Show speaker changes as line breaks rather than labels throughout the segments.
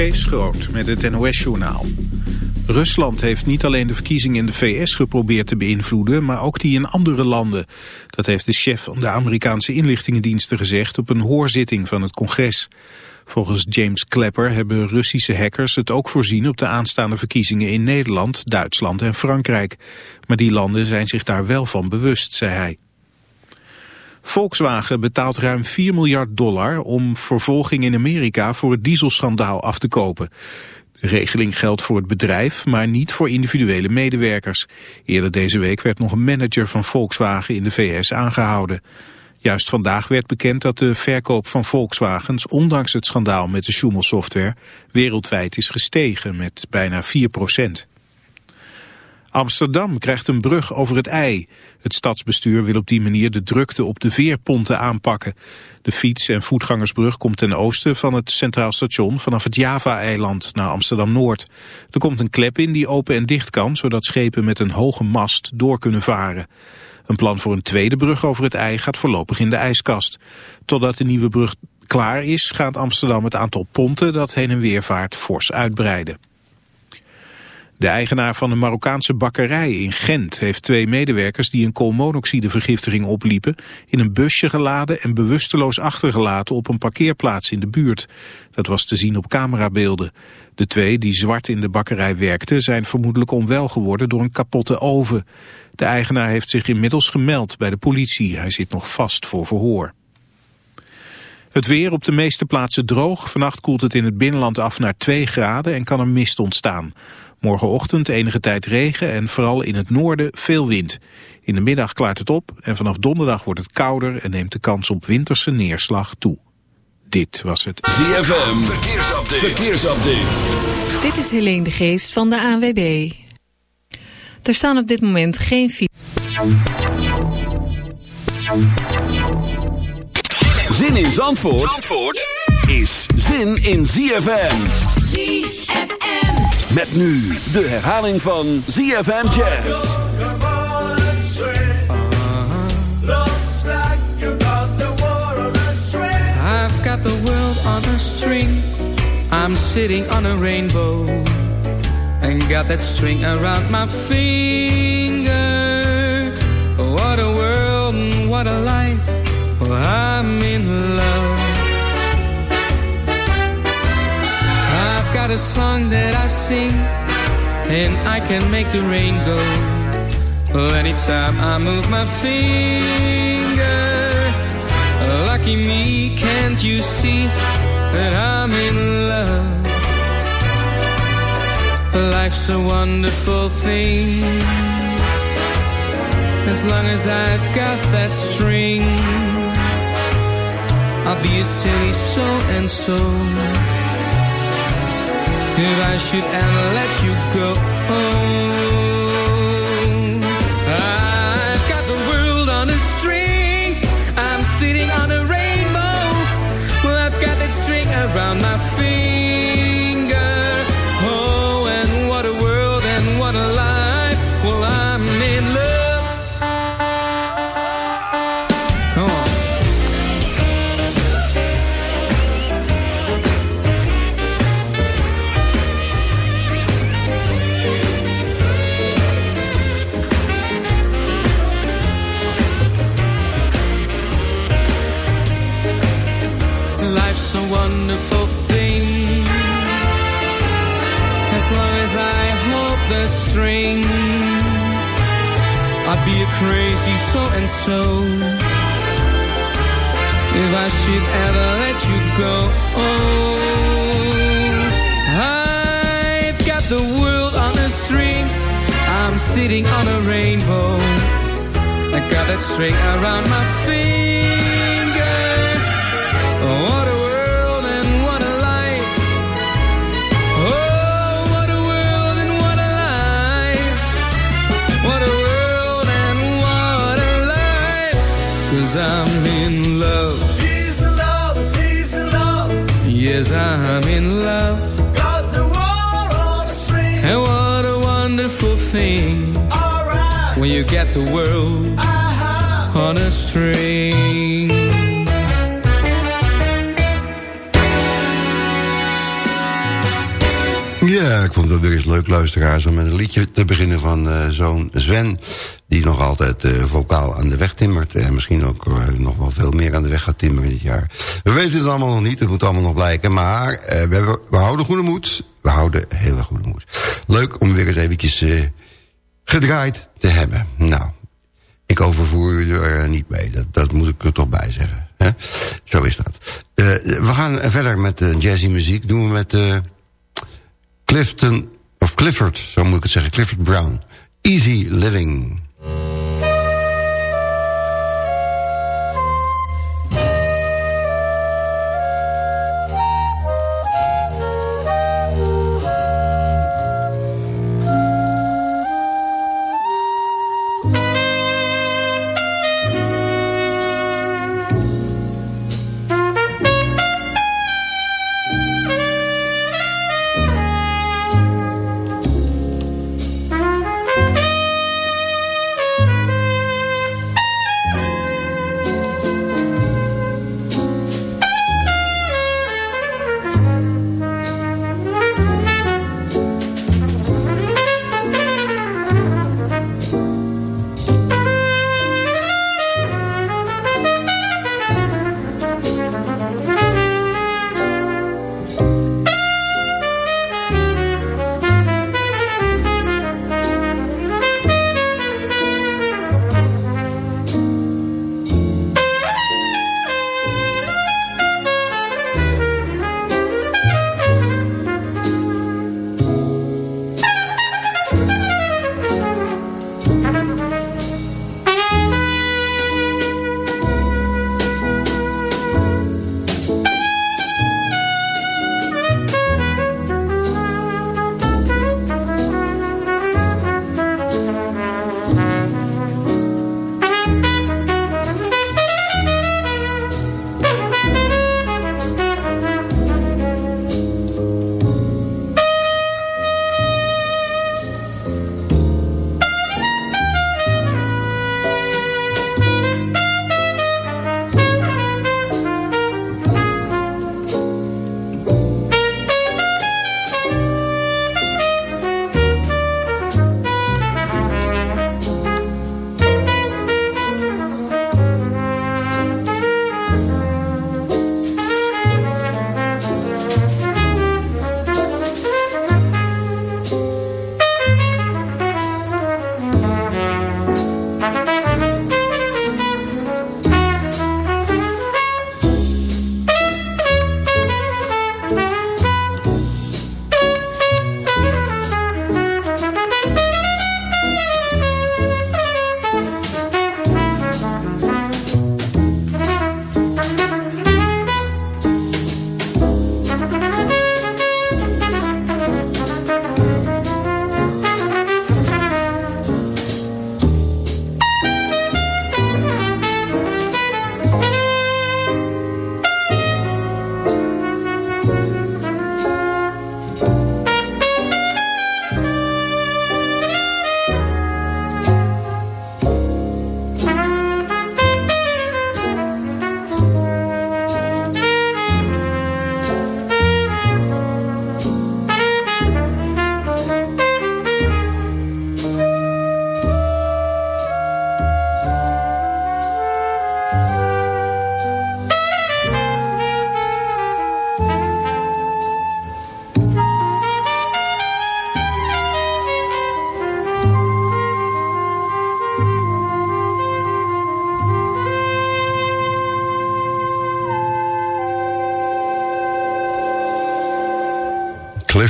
Kees Groot met het NOS-journaal. Rusland heeft niet alleen de verkiezingen in de VS geprobeerd te beïnvloeden... maar ook die in andere landen. Dat heeft de chef van de Amerikaanse inlichtingendiensten gezegd... op een hoorzitting van het congres. Volgens James Clapper hebben Russische hackers het ook voorzien... op de aanstaande verkiezingen in Nederland, Duitsland en Frankrijk. Maar die landen zijn zich daar wel van bewust, zei hij. Volkswagen betaalt ruim 4 miljard dollar om vervolging in Amerika voor het dieselschandaal af te kopen. De regeling geldt voor het bedrijf, maar niet voor individuele medewerkers. Eerder deze week werd nog een manager van Volkswagen in de VS aangehouden. Juist vandaag werd bekend dat de verkoop van Volkswagens, ondanks het schandaal met de Schumel-software, wereldwijd is gestegen met bijna 4 procent. Amsterdam krijgt een brug over het IJ. Het stadsbestuur wil op die manier de drukte op de veerponten aanpakken. De fiets- en voetgangersbrug komt ten oosten van het Centraal Station vanaf het Java-eiland naar Amsterdam-Noord. Er komt een klep in die open en dicht kan, zodat schepen met een hoge mast door kunnen varen. Een plan voor een tweede brug over het IJ gaat voorlopig in de ijskast. Totdat de nieuwe brug klaar is, gaat Amsterdam het aantal ponten dat heen en weer vaart fors uitbreiden. De eigenaar van een Marokkaanse bakkerij in Gent heeft twee medewerkers die een koolmonoxidevergiftiging opliepen in een busje geladen en bewusteloos achtergelaten op een parkeerplaats in de buurt. Dat was te zien op camerabeelden. De twee die zwart in de bakkerij werkten zijn vermoedelijk onwel geworden door een kapotte oven. De eigenaar heeft zich inmiddels gemeld bij de politie. Hij zit nog vast voor verhoor. Het weer op de meeste plaatsen droog. Vannacht koelt het in het binnenland af naar 2 graden en kan er mist ontstaan. Morgenochtend enige tijd regen en vooral in het noorden veel wind. In de middag klaart het op en vanaf donderdag wordt het kouder en neemt de kans op winterse neerslag toe. Dit was het
ZFM Verkeersupdate. Verkeersupdate.
Dit is Helene de Geest van de ANWB. Er staan op dit moment geen
Zin in Zandvoort, Zandvoort is zin in ZFM.
ZFM.
Met nu de herhaling van ZFM Jazz.
I've got the world on a string. I'm sitting on a rainbow. And got that string around my finger. What a world what a life. Well, I'm in love. Got a song that I sing, and I can make the rain go. Anytime I move my finger, lucky me, can't you see that I'm in love? Life's a wonderful thing, as long as I've got that string. I'll be a silly so and so if I should ever let you go. I've got the world on a string. I'm sitting on a rainbow. Well, I've got that string around my finger. straight around my finger. Oh, what a world and what a life. Oh, what a world and what a life. What a world and what a life. Cause I'm in love.
He's in love, he's in love.
Yes, I'm in love.
Got the world on a string.
And what a wonderful thing.
Alright.
When you get the world
Ja, ik vond het weer eens leuk, luisteraars... om met een liedje te beginnen van uh, zoon Sven... die nog altijd uh, vocaal aan de weg timmert... en misschien ook uh, nog wel veel meer aan de weg gaat timmeren dit jaar. We weten het allemaal nog niet, het moet allemaal nog blijken... maar we, we houden goede moed. We houden hele goede moed. Leuk om weer eens eventjes gedraaid te hebben. Nou, ik overvoer u er niet mee, dat, dat moet ik er toch bij zeggen. Hè? Zo is dat. we gaan verder met jazzy muziek. Doen we met... Clifton, of Clifford, zo moet ik het zeggen, Clifford Brown. Easy Living.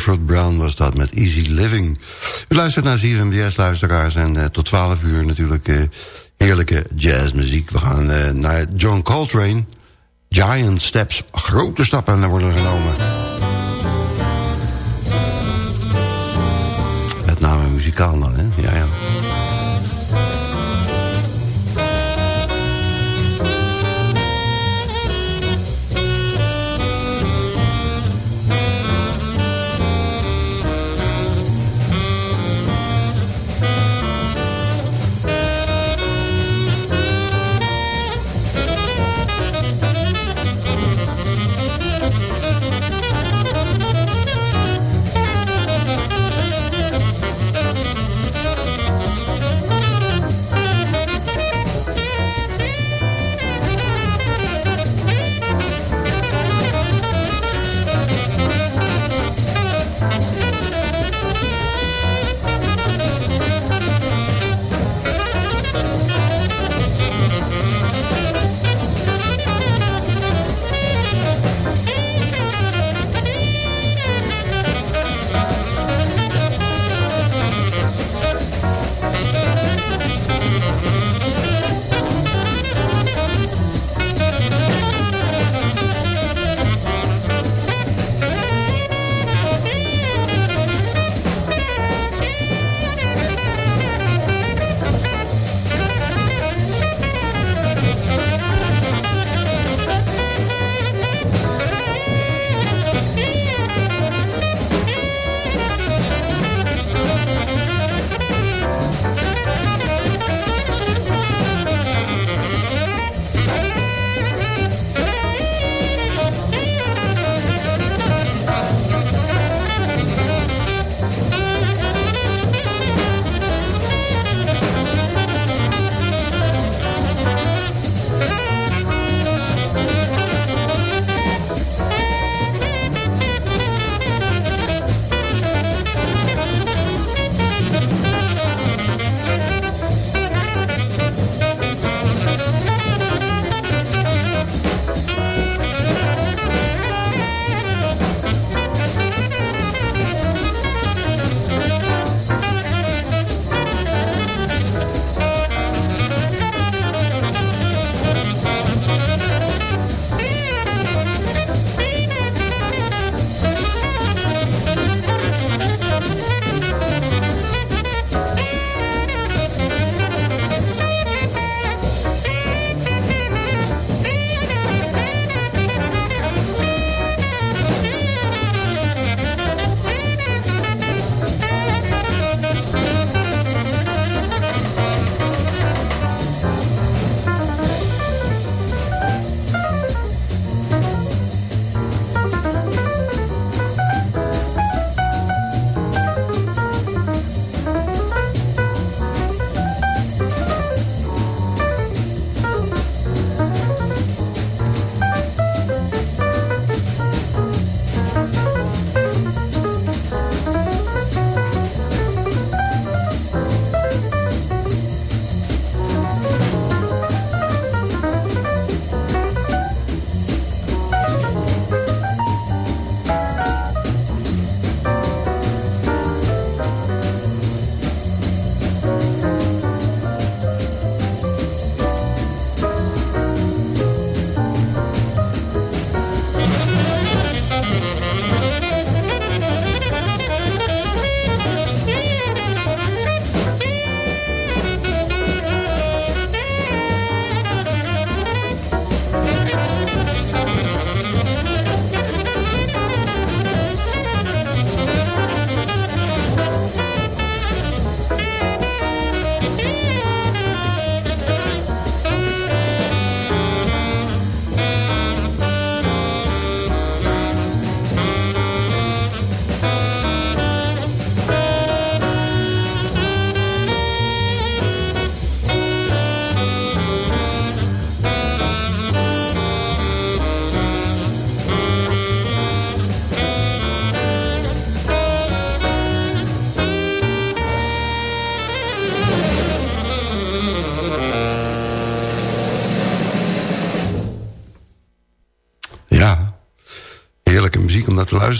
Clifford Brown was dat met Easy Living. U luistert naar ZFM luisteraars En uh, tot 12 uur natuurlijk uh, heerlijke jazzmuziek. We gaan uh, naar John Coltrane. Giant Steps. Grote stappen worden genomen. Met name muzikaal dan, hè? Ja, ja.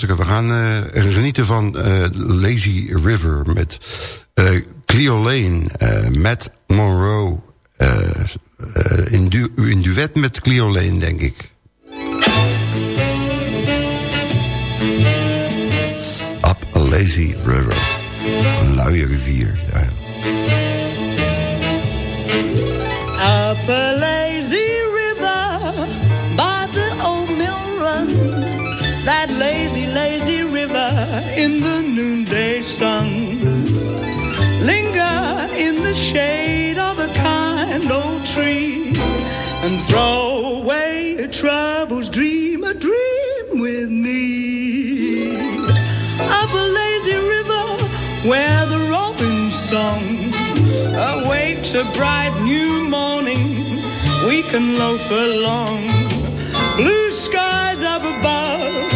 We gaan eh, genieten van eh, Lazy River met eh, Cleo Lane, Matt Monroe. in, du duet met Cleo Lane, denk ik. Up a Lazy River. Een luie rivier.
Awakes a bright new morning. We can loaf along. Blue skies up above.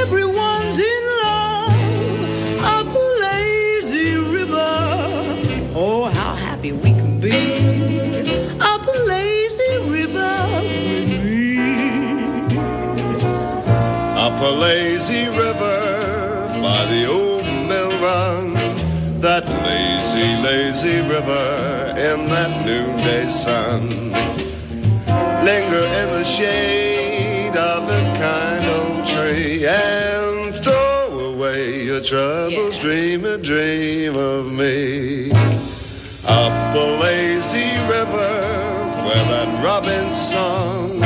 Everyone's in love. Up a lazy river. Oh, how happy we can be. Up a lazy river with me.
Up a lazy river by the old mill run. That lazy, lazy river in that noonday sun. Linger in the shade of a kind old tree and throw away your troubles. Dream a dream of me. Up a lazy river where that robin's song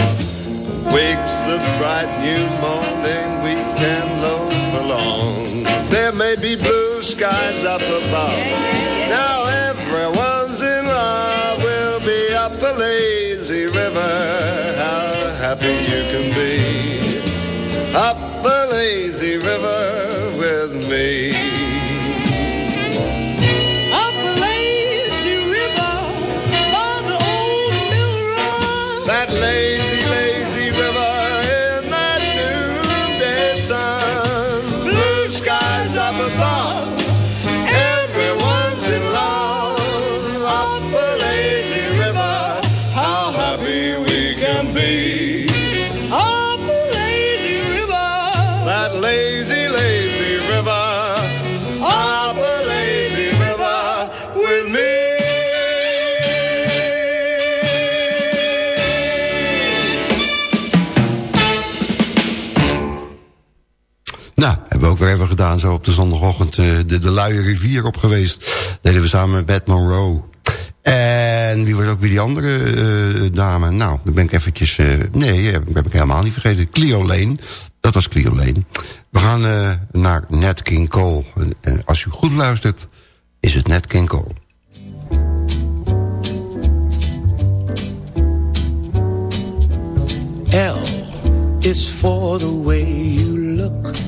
wakes the bright new morning we can loaf along. There may be blue skies up above. Now everyone's in love. We'll a lazy river. How happy you can be. Up a lazy river with me.
Ook weer gedaan. Zo op de zondagochtend eh, de, de luie rivier op geweest. Deden we samen met Beth Monroe. En wie was ook weer die andere eh, dame? Nou, dan ben ik eventjes... eh, nee, eh, heb ik helemaal niet vergeten. Cleo Lane. Dat was Cleo Lane. We gaan naar Nat King Cole. En, en als u goed luistert, is het Nat King Cole.
L is for the way you look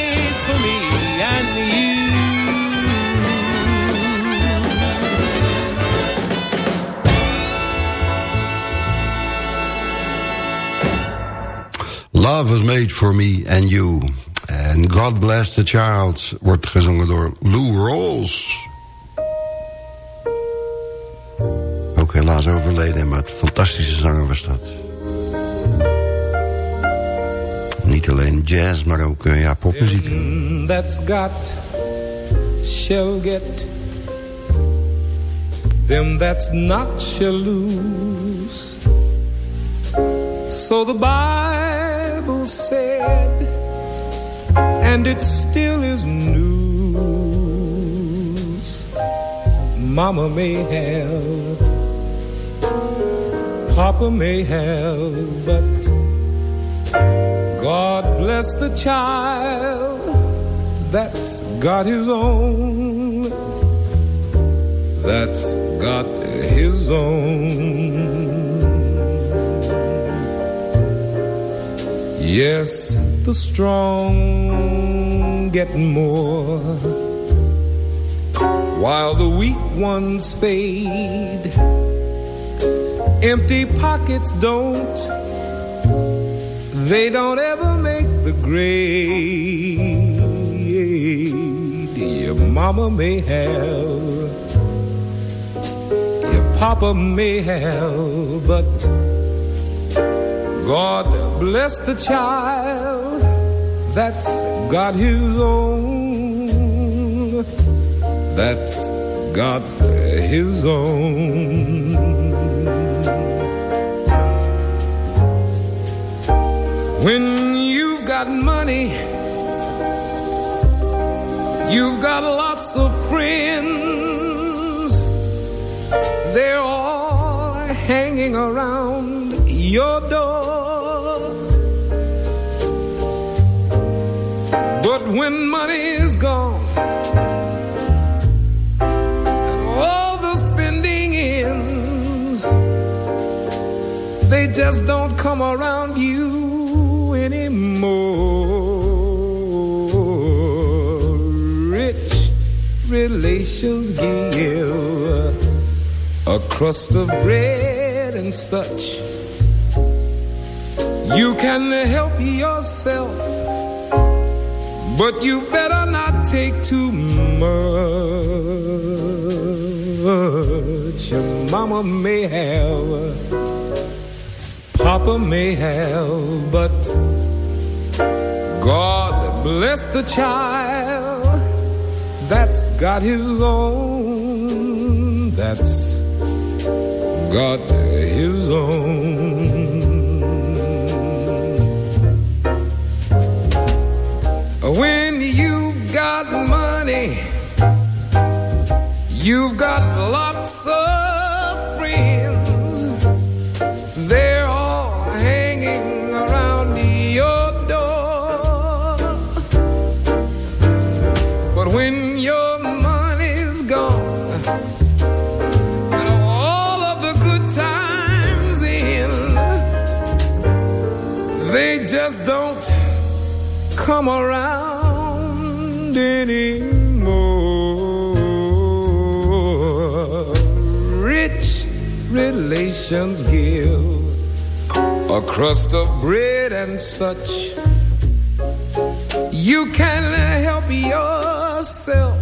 Love was made for me and you. En God Bless the Child wordt gezongen door Lou Rawls. Ook helaas overleden, maar fantastische zanger was dat. Niet alleen jazz, maar ook uh, ja, popmuziek.
That's got shall get. Them that's not shall lose. So the Bible said, and it still is news. Mama may have, Papa may have, but God bless the child that's got his own. That's got his own. Yes, the strong get more while the weak ones fade. Empty pockets don't they don't ever make the grade. Your mama may have, your papa may have, but God bless the child that's got his own. That's got his own. When you've got money, you've got lots of friends. They're all hanging around your door. But when money is gone, and all the spending ends, they just don't come around you anymore. Rich relations give a crust of bread and such. You can help yourself, but you better not take too much. Your mama may have Papa may have, but God bless the child that's got his own. That's got his own. You've got lots of friends. They're all hanging around your door. But when your money's gone and all of the good times in, they just don't come around anymore. Give a crust of bread and such. You can help yourself,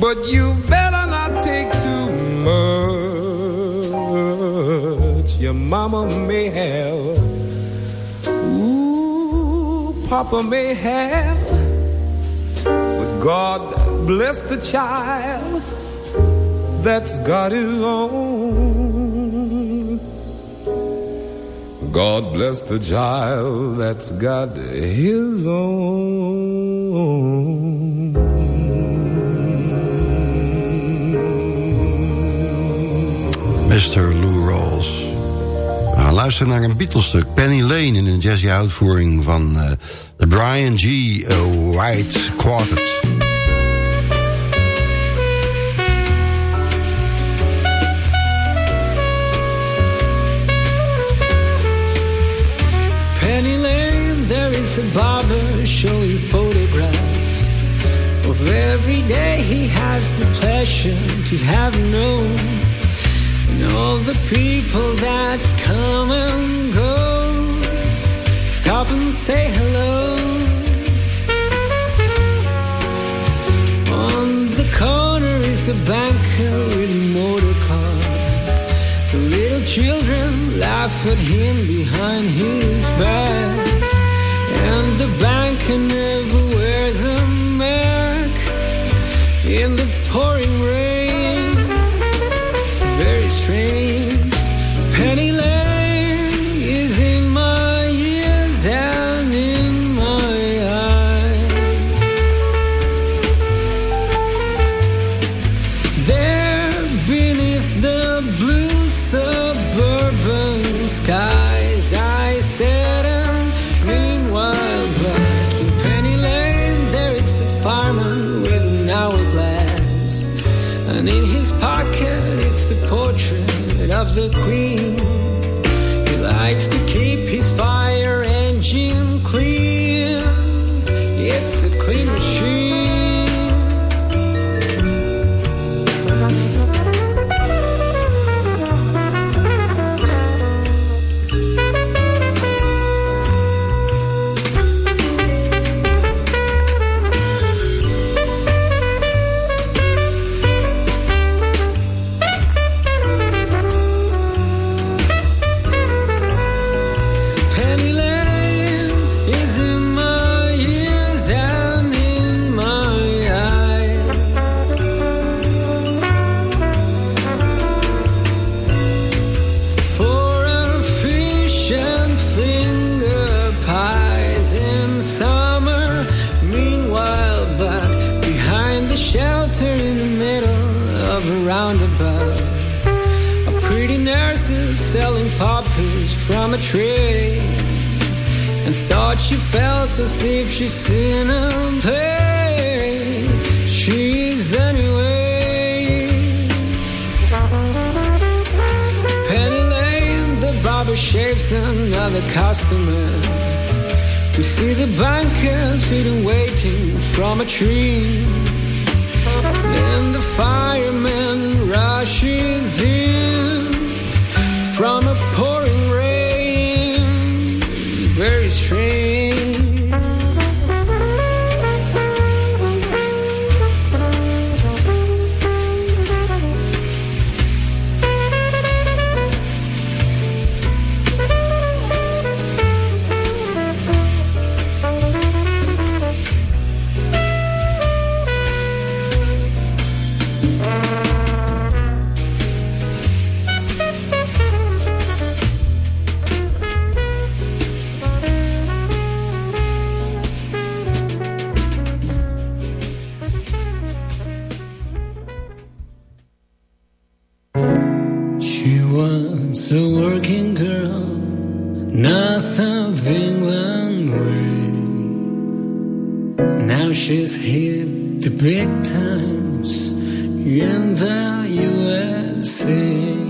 but you better not take too much. Your mama may have, ooh, papa may have, but God bless the child that's got his own. God bless the child that's got his own.
Mr. Lou Rawls. Luister naar een Beatlesstuk, Penny Lane... in een jazzy uitvoering van uh, de Brian G. White Quartet.
a barber showing photographs of every day he has the pleasure to have known, and all the people that come and go. Stop and say hello. On the corner is a banker with a motor car. The little children laugh at him behind his back. And the banker never wears a mark in the pouring rain. the queen. see if she's seen a play. She's anyway. Penny Lane, the barber shaves another customer. We see the banker sitting waiting from a tree. And the fireman rushes in. ashes hit the big times in the USA.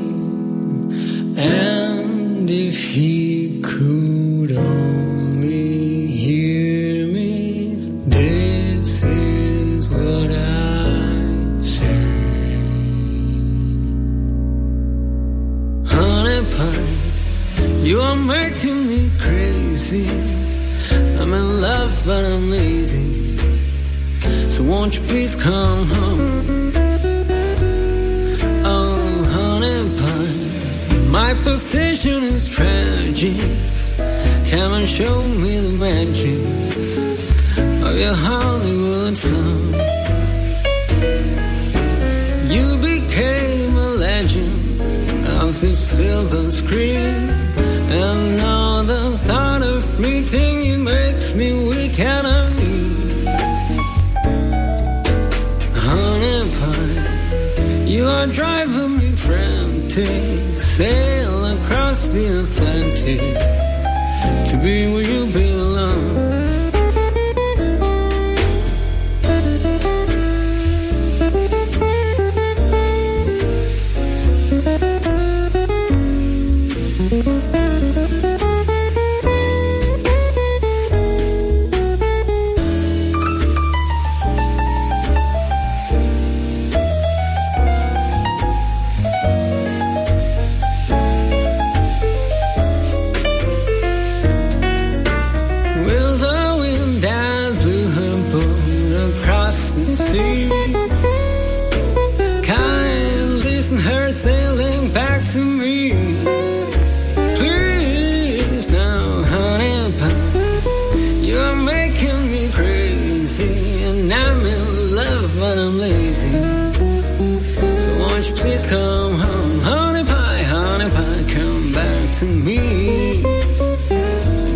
To me.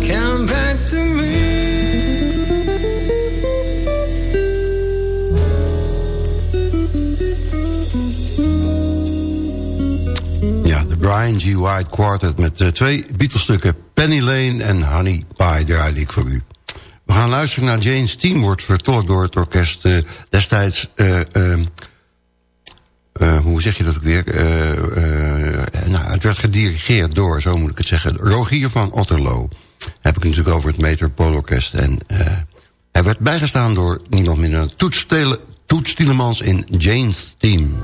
Come back to me.
Ja, de Brian G. White Quartet met eh, twee Beatles-stukken... Penny Lane en Honey Pie draaide ik voor u. We gaan luisteren naar Jane's Team... wordt vertolkt door het orkest eh, destijds... eh, eh, hoe zeg je dat ook weer? Eh, eh, nou, het werd gedirigeerd door, zo moet ik het zeggen... Rogier van Otterlo. Heb ik natuurlijk over het Metropoolorkest. En hij werd bijgestaan door niemand minder dan Toets, in Jane's Team.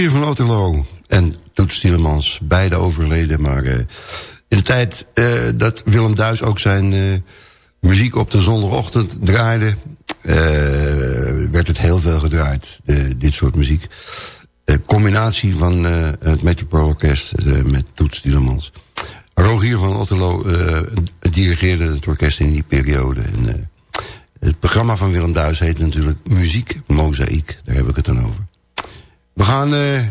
Rogier van Otterlo en Toets Stielemans, beide overleden. Maar uh, in de tijd uh, dat Willem Duis ook zijn uh, muziek op de zondagochtend draaide... werd het heel veel gedraaid, dit soort muziek. Combinatie van het Metropoolorkest met Toets Stielemans. Rogier van Otterlo dirigeerde het orkest in die periode. En, het programma van Willem Duis heet natuurlijk Muziek Mozaïek. Daar heb ik het dan over. We gaan uh,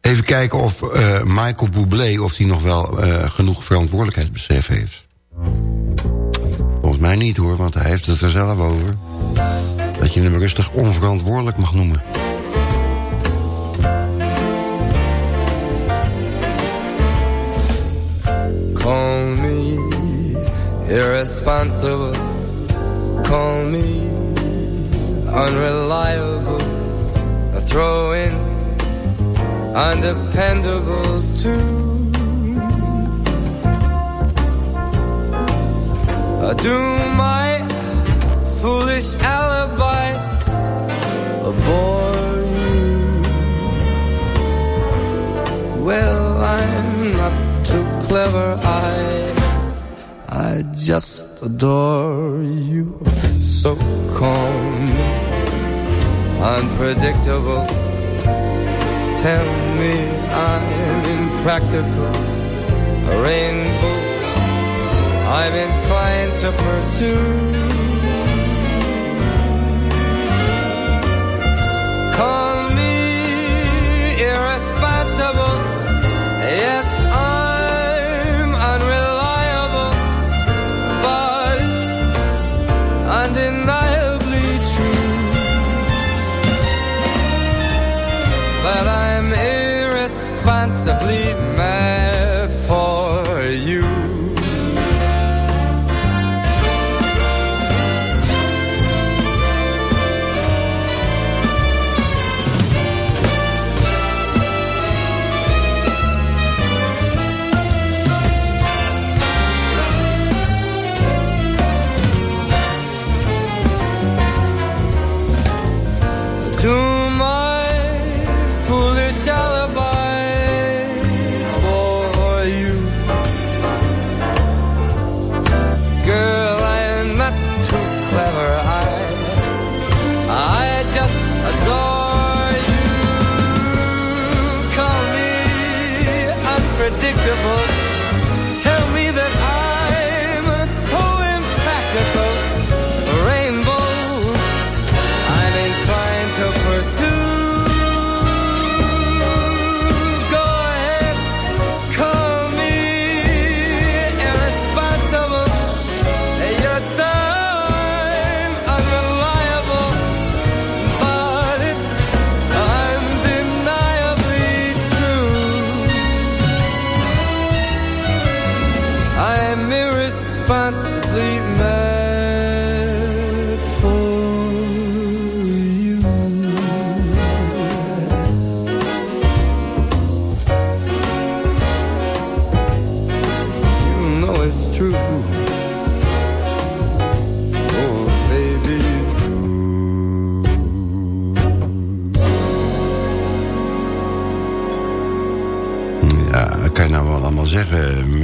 even kijken of uh, Michael Bublé... of hij nog wel uh, genoeg verantwoordelijkheidsbesef heeft. Volgens mij niet hoor, want hij heeft het er zelf over. Dat je hem rustig onverantwoordelijk mag noemen.
Call me irresponsible Call me unreliable throw in undependable too. I do my foolish alibis bore you. Well, I'm not too clever. I I just adore you. So calm unpredictable. Tell me I'm impractical. A rainbow I'm inclined to pursue.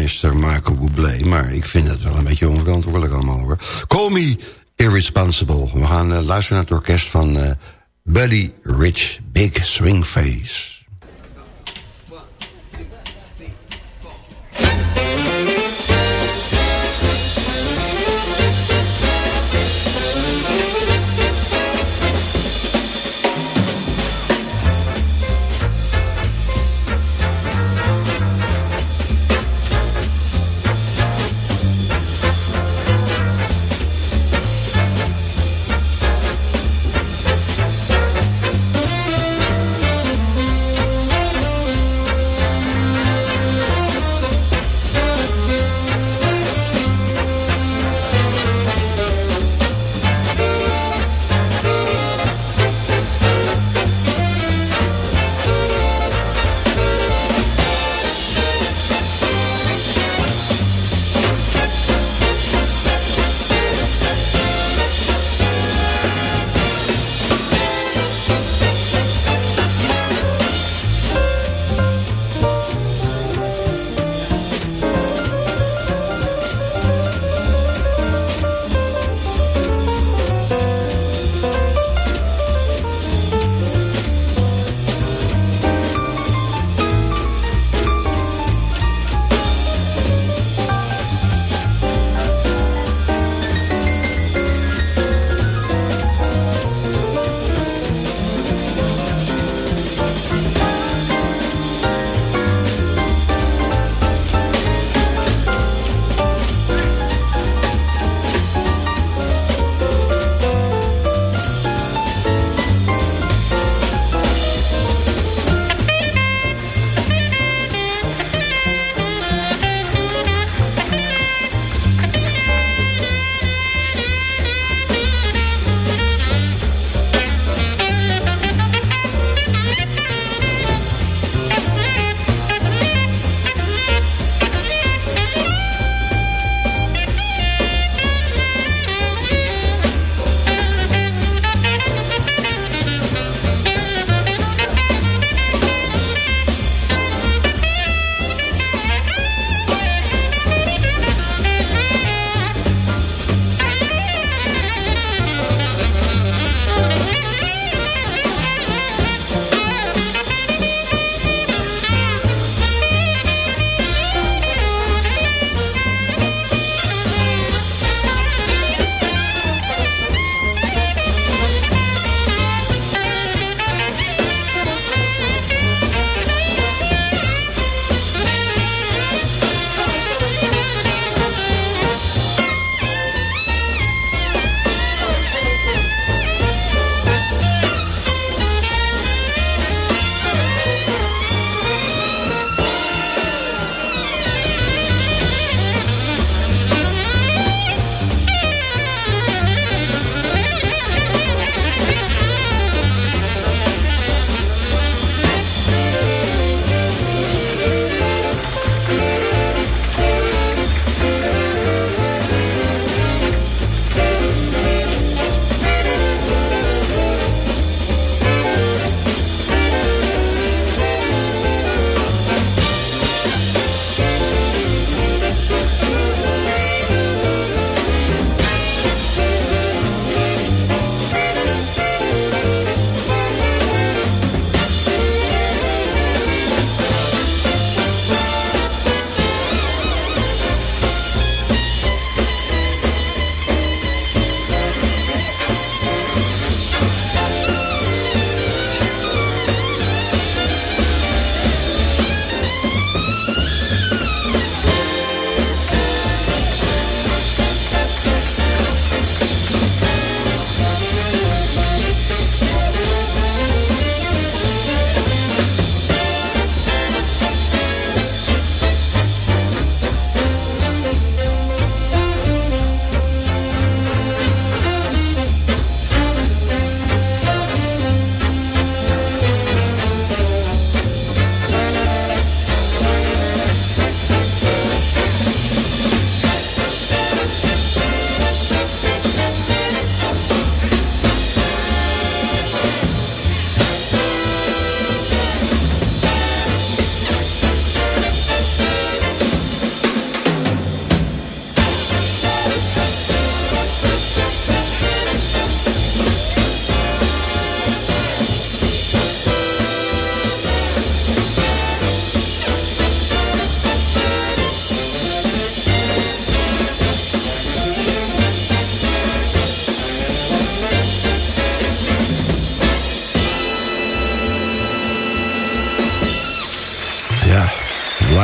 Mr. Marco. Maar ik vind het wel een beetje onverantwoordelijk allemaal hoor. Call me irresponsible. We gaan eh, luisteren naar het orkest van eh, Buddy Rich Big Swing Face.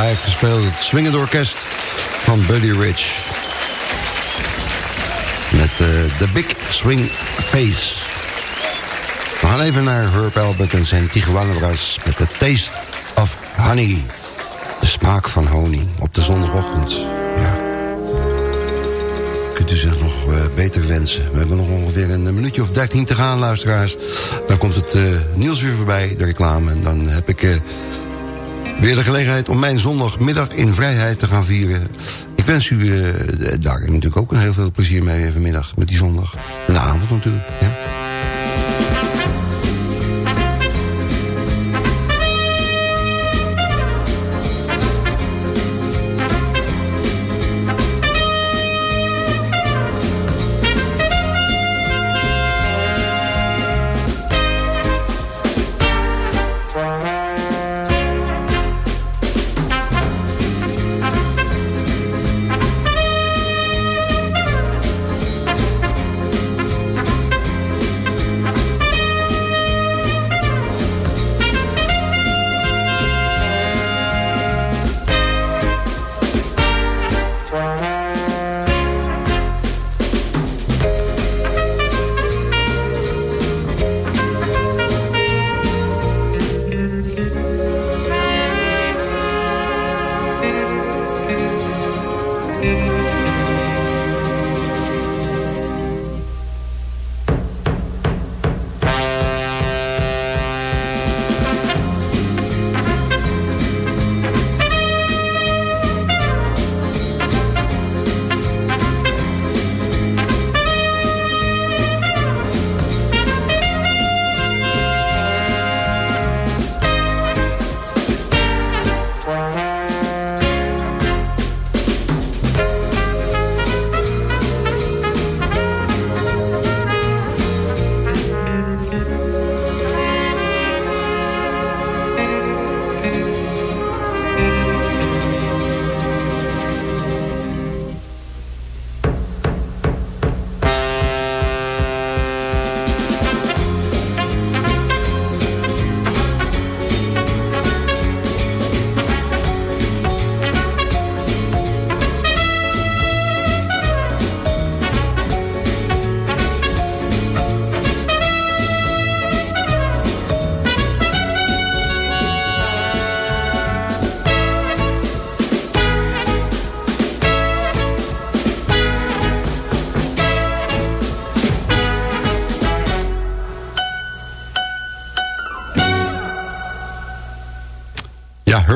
Live gespeeld het Swingend Orkest van Buddy Rich. Met eh, de Big Swing Face. We gaan even naar Herb Albert en zijn Tijuana Brass... met de Taste of Honey. De smaak van honing op de zondagochtend. Ja. Kunt u zich nog eh, beter wensen. We hebben nog ongeveer een minuutje of dertien te gaan, luisteraars. Dan komt het uh, nieuws weer voorbij, de reclame. En dan heb ik weer de gelegenheid om mijn zondagmiddag in vrijheid te gaan vieren. Ik wens u daar natuurlijk ook een heel veel plezier mee vanmiddag. Met die zondag. En de avond natuurlijk, ja.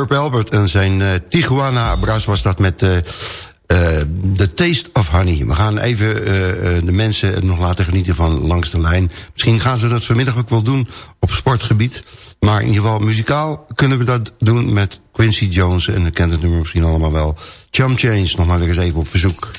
Herb Albert en zijn uh, Tijuana Brass was dat met uh, The Taste of Honey. We gaan even de mensen nog laten genieten van Langs de Lijn. Misschien gaan ze dat vanmiddag ook wel doen op sportgebied. Maar in ieder geval muzikaal kunnen we dat doen met Quincy Jones. En dan kent het nummer misschien allemaal wel. Chum Change, nog maar weer eens even op verzoek.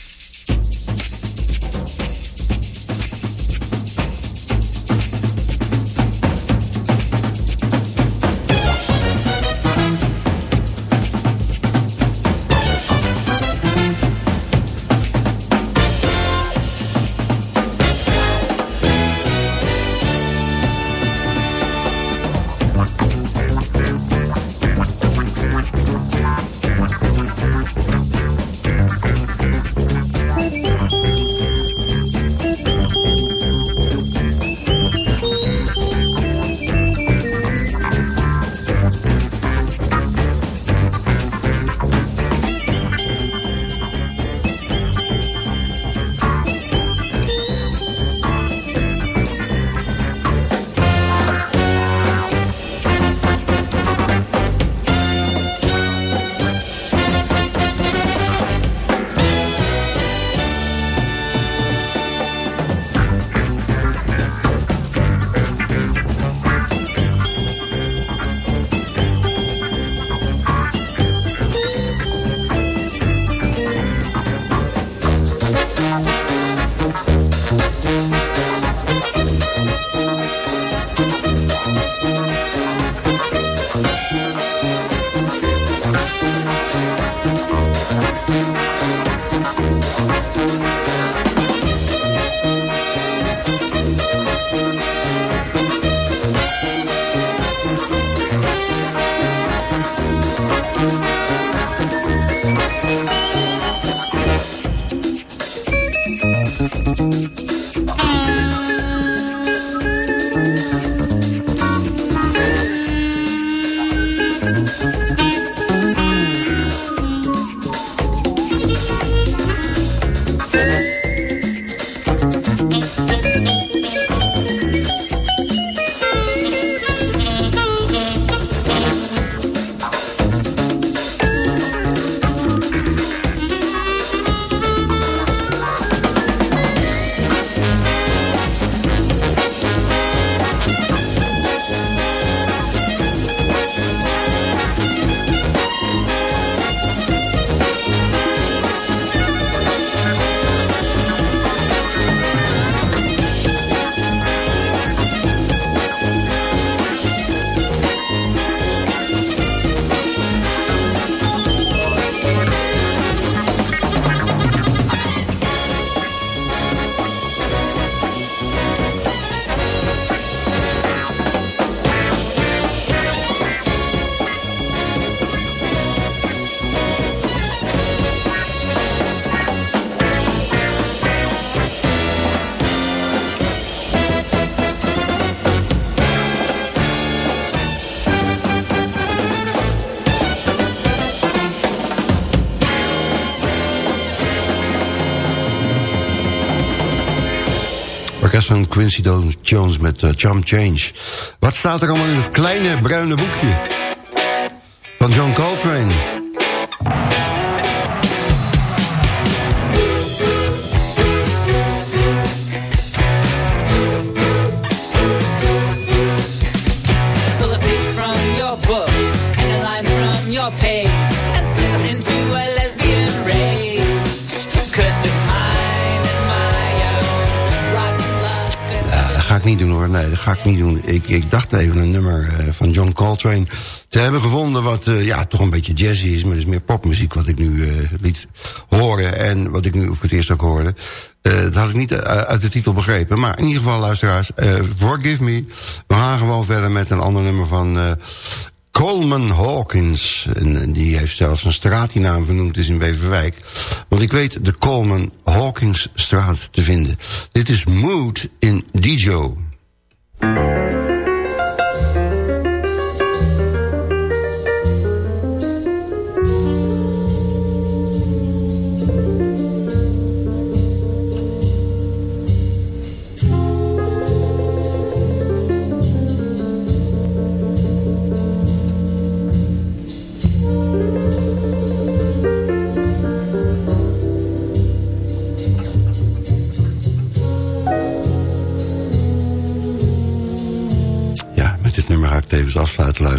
Van Quincy Jones met uh, Chum Change. Wat staat er allemaal in het kleine bruine boekje? Van John Coltrane. Ik, ik dacht even een nummer eh, van John Coltrane te hebben gevonden... wat eh, ja, toch een beetje jazzy is, maar het is meer popmuziek... wat ik nu eh, liet horen en wat ik nu voor het eerst ook hoorde. Dat had ik niet uit de titel begrepen. Maar in ieder geval, luisteraars, forgive me. We gaan gewoon verder met een ander nummer van... eh, Coleman Hawkins. En die heeft zelfs een straat die naam vernoemd is in Beverwijk. Want ik weet de Coleman Hawkins straat te vinden. Dit is Mood in Dijo. Música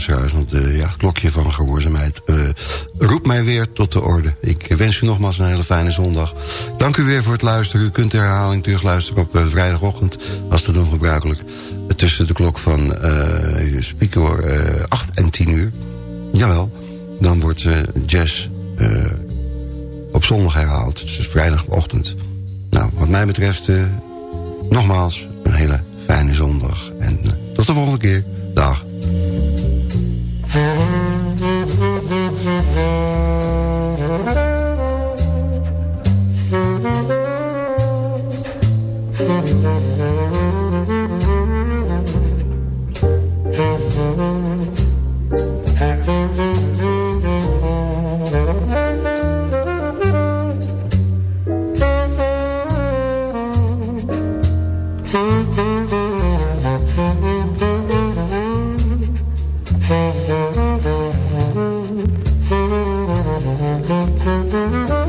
Want eh, ja, het klokje van gehoorzaamheid uh, roept mij weer tot de orde. Ik wens u nogmaals een hele fijne zondag. Dank u weer voor het luisteren. U kunt de herhaling terugluisteren op uh, vrijdagochtend, als te doen gebruikelijk. tussen de klok van speaker 8 en 10 uur. Jawel, dan wordt jazz op zondag herhaald. Dus vrijdagochtend. Nou, wat mij betreft, nogmaals, een hele fijne zondag. En tot de volgende keer. Dag.
Música